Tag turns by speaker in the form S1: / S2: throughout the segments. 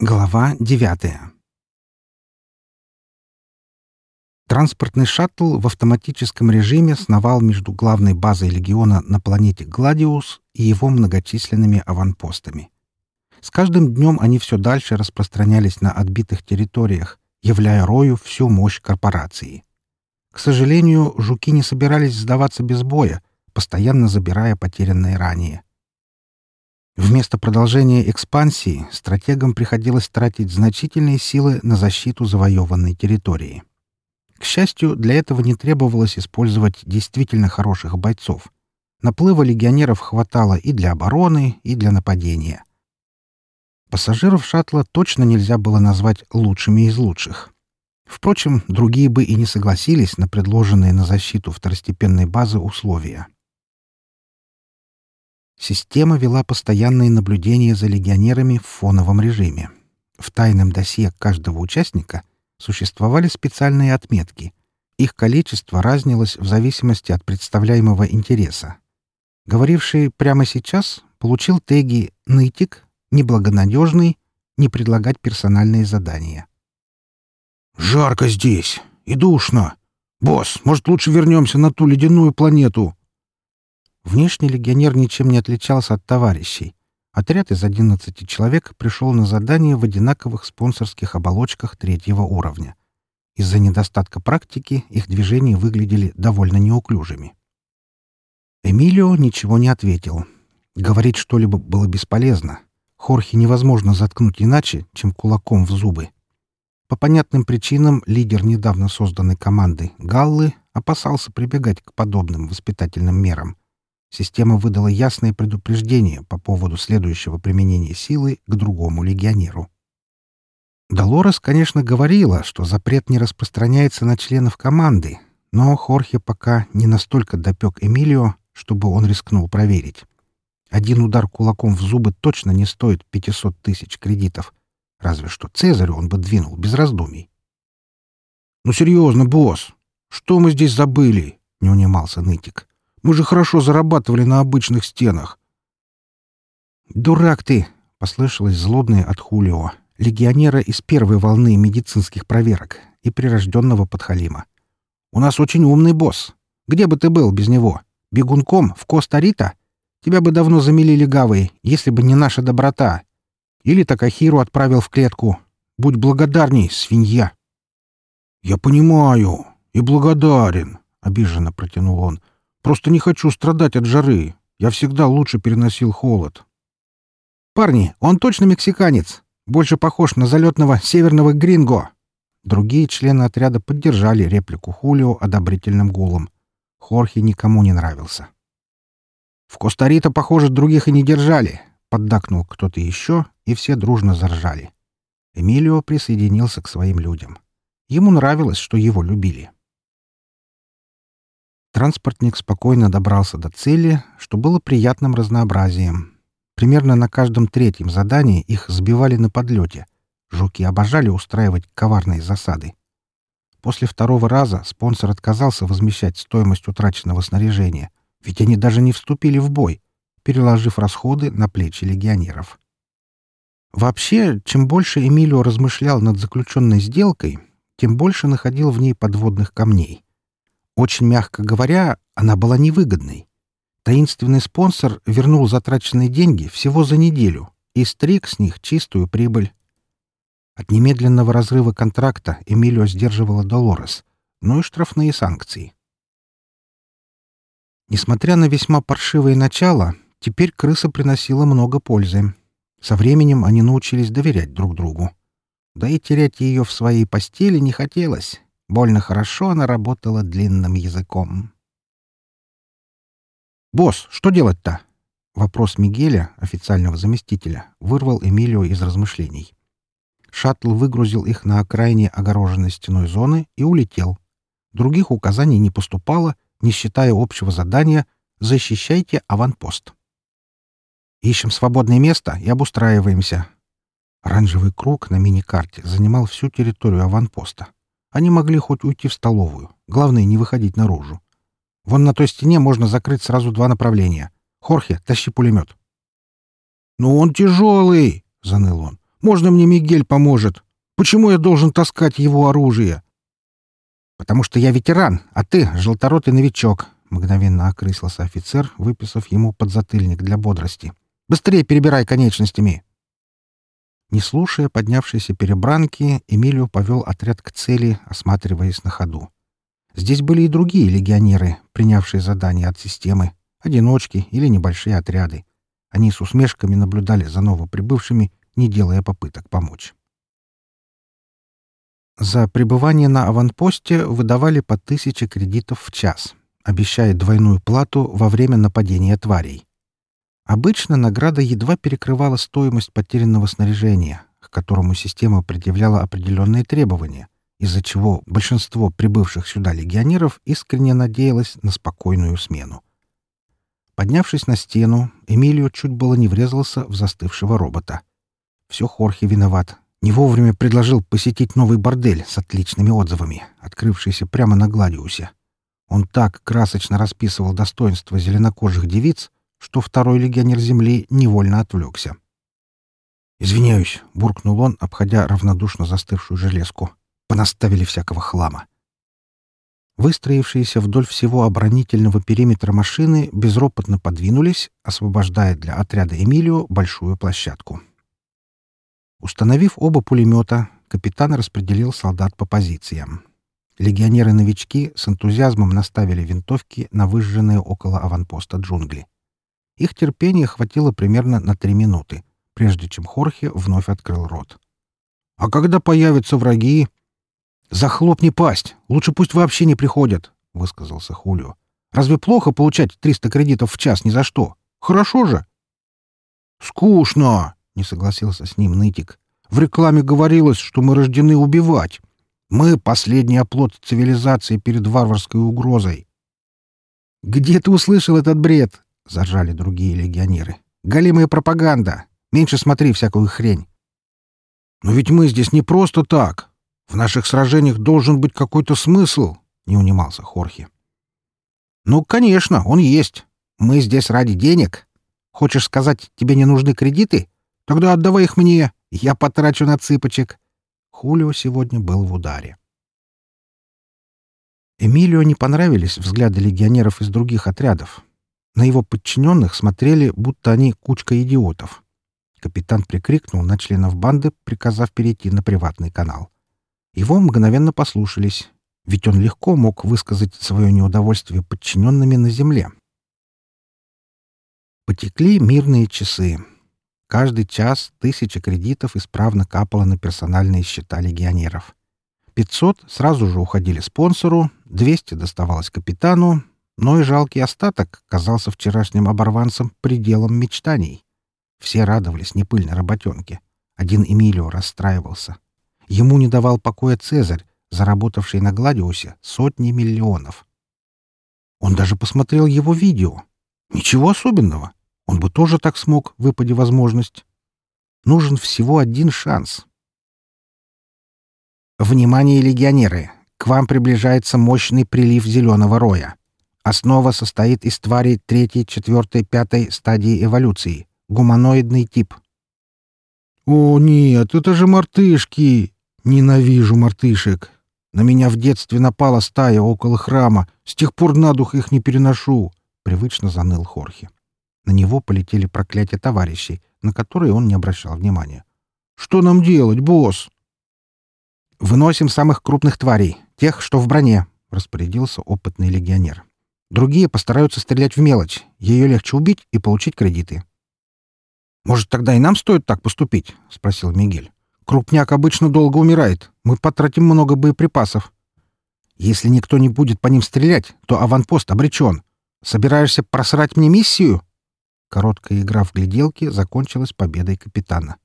S1: Глава девятая Транспортный шаттл в автоматическом режиме сновал между главной базой легиона на планете Гладиус и его многочисленными аванпостами. С каждым днем они все дальше распространялись на отбитых территориях, являя Рою всю мощь корпорации. К сожалению, жуки не собирались сдаваться без боя, постоянно забирая потерянные ранее. Вместо продолжения экспансии стратегам приходилось тратить значительные силы на защиту завоеванной территории. К счастью, для этого не требовалось использовать действительно хороших бойцов. Наплыва легионеров хватало и для обороны, и для нападения. Пассажиров шаттла точно нельзя было назвать лучшими из лучших. Впрочем, другие бы и не согласились на предложенные на защиту второстепенной базы условия. Система вела постоянные наблюдения за легионерами в фоновом режиме. В тайном досье каждого участника существовали специальные отметки. Их количество разнилось в зависимости от представляемого интереса. Говоривший прямо сейчас получил теги «нытик», «неблагонадежный», «не предлагать персональные задания».
S2: «Жарко здесь и душно. Босс, может, лучше вернемся на ту ледяную планету?»
S1: Внешне легионер ничем не отличался от товарищей. Отряд из 11 человек пришел на задание в одинаковых спонсорских оболочках третьего уровня. Из-за недостатка практики их движения выглядели довольно неуклюжими. Эмилио ничего не ответил. Говорить что-либо было бесполезно. Хорхе невозможно заткнуть иначе, чем кулаком в зубы. По понятным причинам лидер недавно созданной команды Галлы опасался прибегать к подобным воспитательным мерам — Система выдала ясное предупреждение по поводу следующего применения силы к другому легионеру. Долорес, конечно, говорила, что запрет не распространяется на членов команды, но Хорхе пока не настолько допек Эмилио, чтобы он рискнул проверить. Один удар кулаком в зубы точно не стоит 500 тысяч кредитов. Разве что Цезарю он бы двинул без раздумий.
S2: «Ну серьезно, босс, что мы здесь забыли?» — не унимался нытик. Мы же хорошо зарабатывали на обычных стенах.
S1: «Дурак ты!» — послышалось злобное от Хулио, легионера из первой волны медицинских проверок и прирожденного подхалима. «У нас очень умный босс. Где бы ты был без него? Бегунком в Коста-Рита? Тебя бы давно замелили гавы, если бы не наша доброта. Или Такахиру отправил в клетку. Будь благодарней, свинья!»
S2: «Я понимаю и благодарен», — обиженно протянул он. Просто не хочу страдать от жары. Я всегда лучше переносил холод.
S1: «Парни, он точно мексиканец. Больше похож на залетного северного гринго». Другие члены отряда поддержали реплику Хулио одобрительным гулом. Хорхе никому не нравился. «В Коста-Рита, похоже, других и не держали», — поддакнул кто-то еще, и все дружно заржали. Эмилио присоединился к своим людям. Ему нравилось, что его любили. Транспортник спокойно добрался до цели, что было приятным разнообразием. Примерно на каждом третьем задании их сбивали на подлете. Жуки обожали устраивать коварные засады. После второго раза спонсор отказался возмещать стоимость утраченного снаряжения, ведь они даже не вступили в бой, переложив расходы на плечи легионеров. Вообще, чем больше Эмилио размышлял над заключенной сделкой, тем больше находил в ней подводных камней. Очень мягко говоря, она была невыгодной. Таинственный спонсор вернул затраченные деньги всего за неделю и стриг с них чистую прибыль. От немедленного разрыва контракта Эмилио сдерживала Долорес, ну и штрафные санкции. Несмотря на весьма паршивое начало, теперь крыса приносила много пользы. Со временем они научились доверять друг другу. Да и терять ее в своей постели не хотелось. Больно хорошо она работала длинным языком. «Босс, что делать-то?» Вопрос Мигеля, официального заместителя, вырвал Эмилио из размышлений. Шаттл выгрузил их на окраине огороженной стеной зоны и улетел. Других указаний не поступало, не считая общего задания «Защищайте аванпост». «Ищем свободное место и обустраиваемся». Оранжевый круг на мини-карте занимал всю территорию аванпоста. Они могли хоть уйти в столовую. Главное, не выходить наружу. Вон на той стене можно закрыть сразу два направления. Хорхе, тащи пулемет.
S2: «Ну он тяжелый!» — заныл он. Можно мне Мигель поможет? Почему я должен таскать его оружие?»
S1: «Потому что я ветеран, а ты — желторотый новичок», — мгновенно окрысился офицер, выписав ему подзатыльник для бодрости. «Быстрее перебирай конечностями!» Не слушая поднявшейся перебранки, Эмилио повел отряд к цели, осматриваясь на ходу. Здесь были и другие легионеры, принявшие задания от системы, одиночки или небольшие отряды. Они с усмешками наблюдали за новоприбывшими, не делая попыток помочь. За пребывание на аванпосте выдавали по тысяче кредитов в час, обещая двойную плату во время нападения тварей. Обычно награда едва перекрывала стоимость потерянного снаряжения, к которому система предъявляла определенные требования, из-за чего большинство прибывших сюда легионеров искренне надеялось на спокойную смену. Поднявшись на стену, Эмилио чуть было не врезался в застывшего робота. Все Хорхе виноват. Не вовремя предложил посетить новый бордель с отличными отзывами, открывшийся прямо на Гладиусе. Он так красочно расписывал достоинства зеленокожих девиц, что второй легионер Земли невольно отвлекся. «Извиняюсь», — буркнул он, обходя равнодушно застывшую железку. «Понаставили всякого хлама». Выстроившиеся вдоль всего оборонительного периметра машины безропотно подвинулись, освобождая для отряда Эмилио большую площадку. Установив оба пулемета, капитан распределил солдат по позициям. Легионеры-новички с энтузиазмом наставили винтовки на выжженные около аванпоста джунгли. Их терпения хватило примерно на три минуты, прежде чем Хорхе вновь открыл рот. «А когда появятся враги?» «Захлопни пасть! Лучше пусть вообще не приходят!» — высказался Хулио. «Разве плохо получать 300 кредитов в час ни за что? Хорошо же!» «Скучно!» — не согласился с ним нытик. «В рекламе говорилось, что мы рождены убивать. Мы — последний оплот цивилизации перед варварской угрозой». «Где ты услышал этот бред?» — заржали другие легионеры. «Галимая пропаганда! Меньше смотри всякую хрень!» «Но ведь мы здесь не просто так!» В наших сражениях должен быть какой-то смысл, — не унимался Хорхе. Ну, конечно, он есть. Мы здесь ради денег. Хочешь сказать, тебе не нужны кредиты? Тогда отдавай их мне, я потрачу на цыпочек. Хулио сегодня был в ударе. Эмилио не понравились взгляды легионеров из других отрядов. На его подчиненных смотрели, будто они кучка идиотов. Капитан прикрикнул на членов банды, приказав перейти на приватный канал. Его мгновенно послушались, ведь он легко мог высказать свое неудовольствие подчиненными на земле. Потекли мирные часы. Каждый час тысяча кредитов исправно капало на персональные счета легионеров. 500 сразу же уходили спонсору, 200 доставалось капитану, но и жалкий остаток казался вчерашним оборванцам пределом мечтаний. Все радовались непыльной работенке. Один Эмилио расстраивался — Ему не давал покоя Цезарь, заработавший на Гладиусе сотни миллионов. Он даже посмотрел его видео. Ничего особенного. Он бы тоже так смог, выпади возможность. Нужен всего один шанс. Внимание, легионеры! К вам приближается мощный прилив зеленого роя. Основа состоит из тварей третьей, четвертой, пятой стадии эволюции. Гуманоидный тип. «О, нет, это же мартышки!» Ненавижу мартышек. На меня в детстве напала стая около храма. С тех пор на дух их не переношу. Привычно заныл Хорхе. На него полетели проклятия товарищей, на которые он не обращал внимания. «Что нам делать, босс?» «Выносим самых крупных тварей, тех, что в броне», — распорядился опытный легионер. «Другие постараются стрелять в мелочь. Ее легче убить и получить кредиты». «Может, тогда и нам стоит так поступить?» — спросил Мигель. Крупняк обычно долго умирает. Мы потратим много боеприпасов. Если никто не будет по ним стрелять, то аванпост обречен. Собираешься просрать мне миссию?» Короткая игра в гляделки закончилась победой капитана.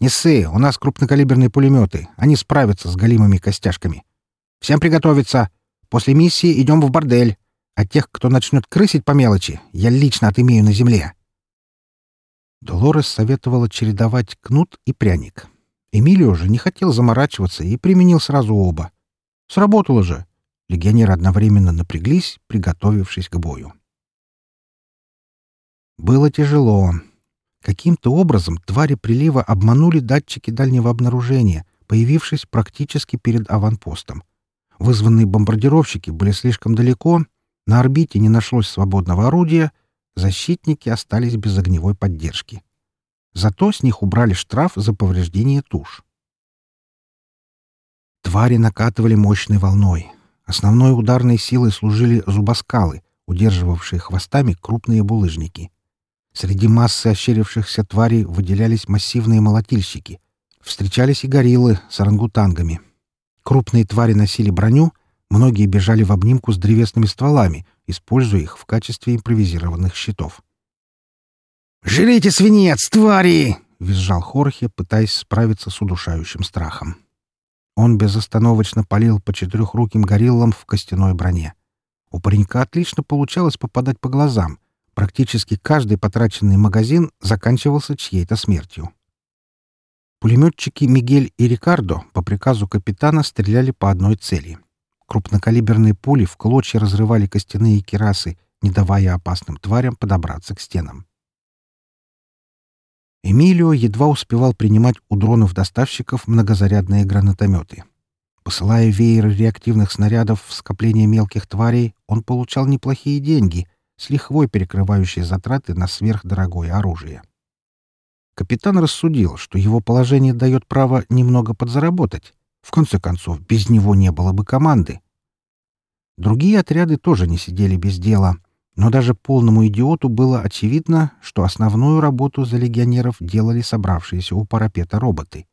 S1: «Не ссы, у нас крупнокалиберные пулеметы. Они справятся с голимыми костяшками. Всем приготовиться. После миссии идем в бордель. А тех, кто начнет крысить по мелочи, я лично отымею на земле». Долорес советовала чередовать кнут и пряник. Эмилио же не хотел заморачиваться и применил сразу оба. Сработало же. Легионеры одновременно напряглись, приготовившись к бою. Было тяжело. Каким-то образом твари прилива обманули датчики дальнего обнаружения, появившись практически перед аванпостом. Вызванные бомбардировщики были слишком далеко, на орбите не нашлось свободного орудия, защитники остались без огневой поддержки. Зато с них убрали штраф за повреждение туш. Твари накатывали мощной волной. Основной ударной силой служили зубоскалы, удерживавшие хвостами крупные булыжники. Среди массы ощерившихся тварей выделялись массивные молотильщики. Встречались и гориллы с орангутангами. Крупные твари носили броню, многие бежали в обнимку с древесными стволами, используя их в качестве импровизированных щитов.
S2: «Жрите свинец, твари!»
S1: — визжал Хорхе, пытаясь справиться с удушающим страхом. Он безостановочно палил по четырехруким гориллам в костяной броне. У паренька отлично получалось попадать по глазам. Практически каждый потраченный магазин заканчивался чьей-то смертью. Пулеметчики Мигель и Рикардо по приказу капитана стреляли по одной цели. Крупнокалиберные пули в клочья разрывали костяные керасы, не давая опасным тварям подобраться к стенам. Эмилио едва успевал принимать у дронов-доставщиков многозарядные гранатометы. Посылая веер реактивных снарядов в скопление мелких тварей, он получал неплохие деньги, с лихвой перекрывающие затраты на сверхдорогое оружие. Капитан рассудил, что его положение дает право немного подзаработать. В конце концов, без него не было бы команды. Другие отряды тоже не сидели без дела — но даже полному идиоту было очевидно, что основную работу за легионеров делали собравшиеся у парапета роботы.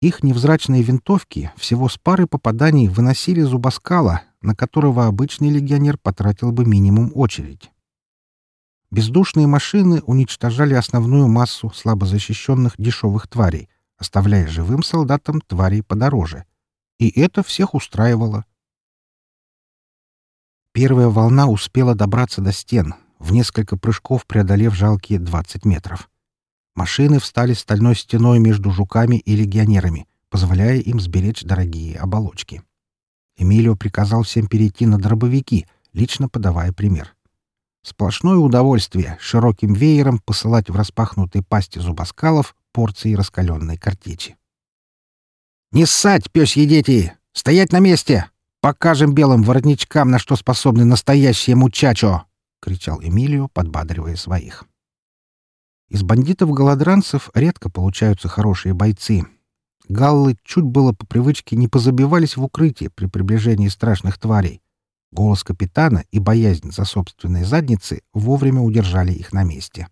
S1: Их невзрачные винтовки всего с пары попаданий выносили зубоскала, на которого обычный легионер потратил бы минимум очередь. Бездушные машины уничтожали основную массу слабо защищенных дешевых тварей, оставляя живым солдатам тварей подороже. И это всех устраивало. Первая волна успела добраться до стен, в несколько прыжков преодолев жалкие 20 метров. Машины встали стальной стеной между жуками и легионерами, позволяя им сберечь дорогие оболочки. Эмилио приказал всем перейти на дробовики, лично подавая пример. Сплошное удовольствие широким веером посылать в распахнутые пасти зубоскалов порции раскаленной картечи. «Не ссать, пёсьи дети! Стоять на месте!» Покажем белым воротничкам, на что способны настоящие мучачо!» — кричал Эмилио, подбадривая своих. Из бандитов-голодранцев редко получаются хорошие бойцы. Галлы чуть было по привычке не позабивались в укрытие при приближении страшных тварей. Голос капитана и боязнь за собственные задницы вовремя удержали их на месте.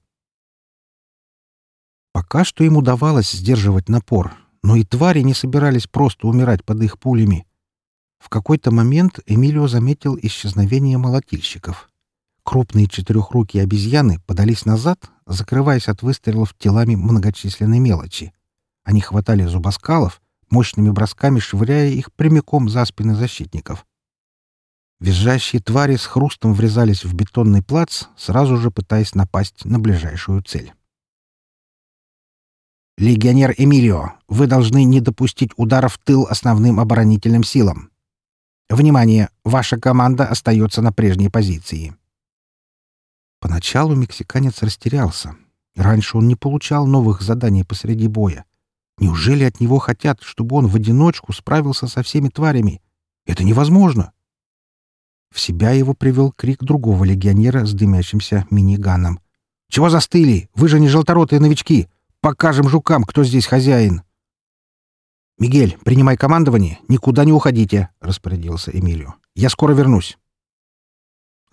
S1: Пока что им удавалось сдерживать напор, но и твари не собирались просто умирать под их пулями — в какой-то момент Эмилио заметил исчезновение молотильщиков. Крупные четырехрукие обезьяны подались назад, закрываясь от выстрелов телами многочисленной мелочи. Они хватали зубоскалов, мощными бросками швыряя их прямиком за спины защитников. Визжащие твари с хрустом врезались в бетонный плац, сразу же пытаясь напасть на ближайшую цель. «Легионер Эмилио, вы должны не допустить удара в тыл основным оборонительным силам. Внимание! Ваша команда остается на прежней позиции. Поначалу мексиканец растерялся. Раньше он не получал новых заданий посреди боя. Неужели от него хотят, чтобы он в одиночку справился со всеми тварями? Это невозможно. В себя его привел крик другого легионера с дымящимся миниганом. «Чего застыли? Вы же не желторотые новички! Покажем жукам, кто здесь хозяин!» «Мигель, принимай командование, никуда не уходите», — распорядился Эмилио. «Я скоро вернусь».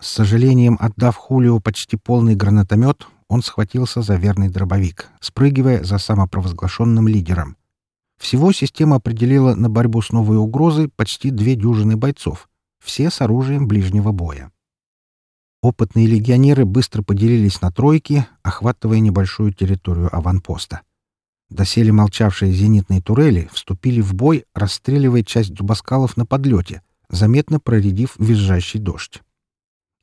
S1: С сожалением отдав Хулио почти полный гранатомет, он схватился за верный дробовик, спрыгивая за самопровозглашенным лидером. Всего система определила на борьбу с новой угрозой почти две дюжины бойцов, все с оружием ближнего боя. Опытные легионеры быстро поделились на тройки, охватывая небольшую территорию аванпоста. Доселе молчавшие зенитные турели вступили в бой, расстреливая часть зубоскалов на подлете, заметно проредив визжащий дождь.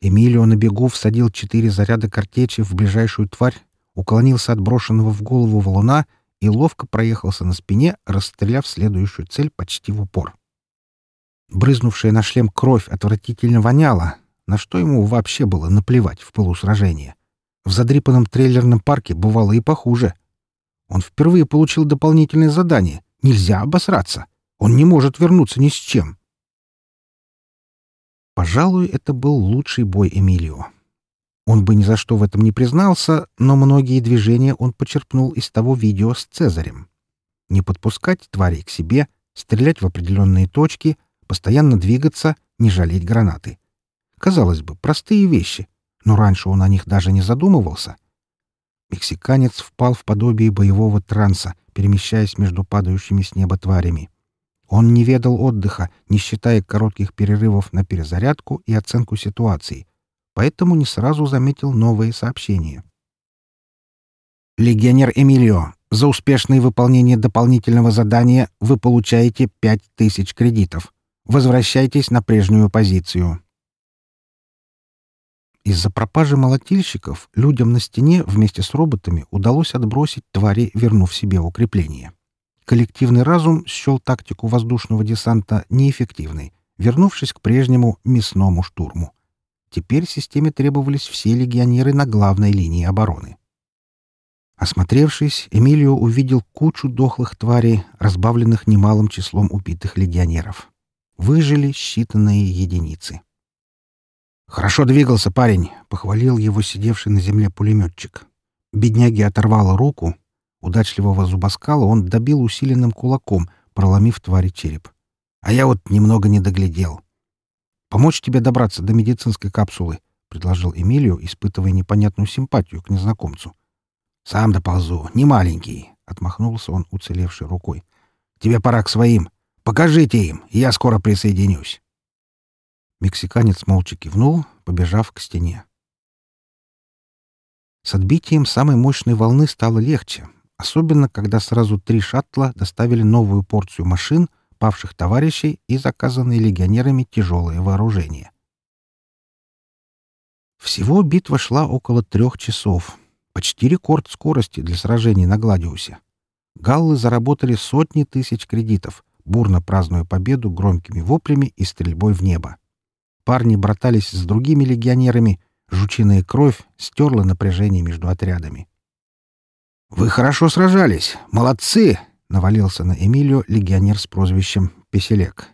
S1: Эмилио на бегу всадил четыре заряда картечи в ближайшую тварь, уклонился от брошенного в голову валуна и ловко проехался на спине, расстреляв следующую цель почти в упор. Брызнувшая на шлем кровь отвратительно воняла, на что ему вообще было наплевать в полусражении. В задрипанном трейлерном парке бывало и похуже. Он впервые получил дополнительное задание. Нельзя обосраться. Он не может вернуться ни с чем. Пожалуй, это был лучший бой Эмилио. Он бы ни за что в этом не признался, но многие движения он почерпнул из того видео с Цезарем. Не подпускать тварей к себе, стрелять в определенные точки, постоянно двигаться, не жалеть гранаты. Казалось бы, простые вещи, но раньше он о них даже не задумывался. Мексиканец впал в подобие боевого транса, перемещаясь между падающими с неба тварями. Он не ведал отдыха, не считая коротких перерывов на перезарядку и оценку ситуации, поэтому не сразу заметил новые сообщения. «Легионер Эмилио, за успешное выполнение дополнительного задания вы получаете 5000 кредитов. Возвращайтесь на прежнюю позицию». Из-за пропажи молотильщиков людям на стене вместе с роботами удалось отбросить твари, вернув себе укрепление. Коллективный разум счел тактику воздушного десанта неэффективной, вернувшись к прежнему мясному штурму. Теперь системе требовались все легионеры на главной линии обороны. Осмотревшись, Эмилио увидел кучу дохлых тварей, разбавленных немалым числом убитых легионеров. Выжили считанные единицы. «Хорошо двигался парень», — похвалил его сидевший на земле пулеметчик. Бедняги оторвало руку. Удачливого зубоскала он добил усиленным кулаком, проломив твари череп. А я вот немного не доглядел. Помочь тебе добраться до медицинской капсулы, — предложил Эмилию, испытывая непонятную симпатию к незнакомцу. — Сам доползу, не маленький, — отмахнулся он уцелевшей рукой. — Тебе пора к своим. Покажите им, я скоро присоединюсь. Мексиканец молча кивнул, побежав к стене. С отбитием самой мощной волны стало легче, особенно когда сразу три шаттла доставили новую порцию машин, павших товарищей и заказанные легионерами тяжелое вооружение. Всего битва шла около трех часов. Почти рекорд скорости для сражений на Гладиусе. Галлы заработали сотни тысяч кредитов, бурно празднуя победу громкими воплями и стрельбой в небо. Парни братались с другими легионерами, жучиная кровь стерла напряжение между отрядами. «Вы хорошо сражались! Молодцы!» — навалился на Эмилию легионер с прозвищем Песелек.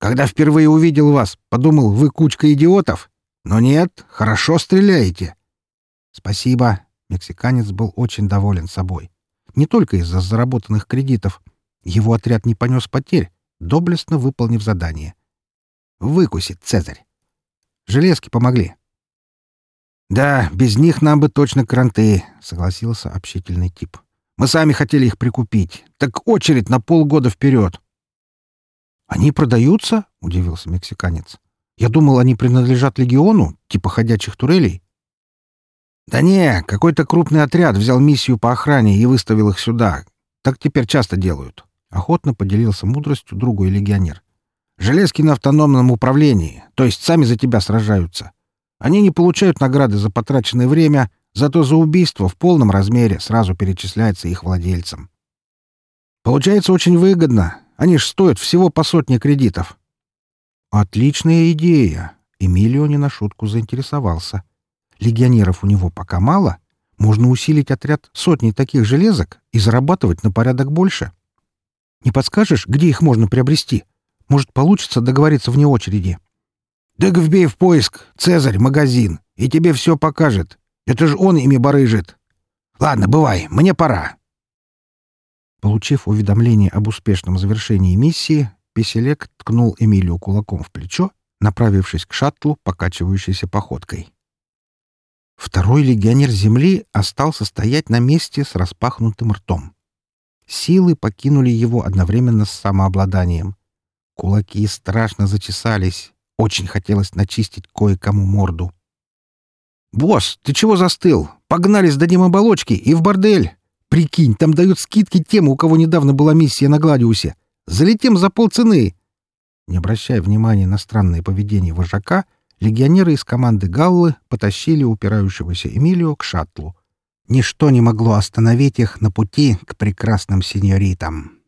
S1: «Когда впервые увидел вас, подумал, вы кучка идиотов. Но нет, хорошо стреляете». «Спасибо». Мексиканец был очень доволен собой. Не только из-за заработанных кредитов. Его отряд не понес потерь, доблестно выполнив задание. «Выкусит, Цезарь». Железки помогли. «Да, без них нам бы точно кранты», — согласился общительный тип. Мы сами хотели их прикупить. Так очередь на полгода вперед. «Они продаются?» — удивился мексиканец. «Я думал, они принадлежат легиону, типа ходячих турелей». «Да не, какой-то крупный отряд взял миссию по охране и выставил их сюда. Так теперь часто делают». Охотно поделился мудростью другой легионер. «Железки на автономном управлении, то есть сами за тебя сражаются. Они не получают награды за потраченное время, Зато за убийство в полном размере сразу перечисляется их владельцам. Получается очень выгодно. Они ж стоят всего по сотне кредитов. Отличная идея. Эмилио не на шутку заинтересовался. Легионеров у него пока мало. Можно усилить отряд сотней таких железок и зарабатывать на порядок больше. Не подскажешь, где их можно приобрести? Может, получится договориться вне очереди? Да вбей в поиск «Цезарь, магазин», и тебе все покажет. Это же он ими барыжит. Ладно, бывай, мне пора. Получив уведомление об успешном завершении миссии, Песелек ткнул Эмилию кулаком в плечо, направившись к шаттлу, покачивающейся походкой. Второй легионер Земли остался стоять на месте с распахнутым ртом. Силы покинули его одновременно с самообладанием. Кулаки страшно зачесались, очень хотелось начистить кое-кому морду. «Босс, ты чего застыл? Погнали сдадим оболочки и в бордель! Прикинь, там дают скидки тем, у кого недавно была миссия на Гладиусе. Залетим за полцены!» Не обращая внимания на странное поведение вожака, легионеры из команды Галлы потащили упирающегося Эмилио к шаттлу. Ничто не могло остановить их на пути к прекрасным сеньоритам.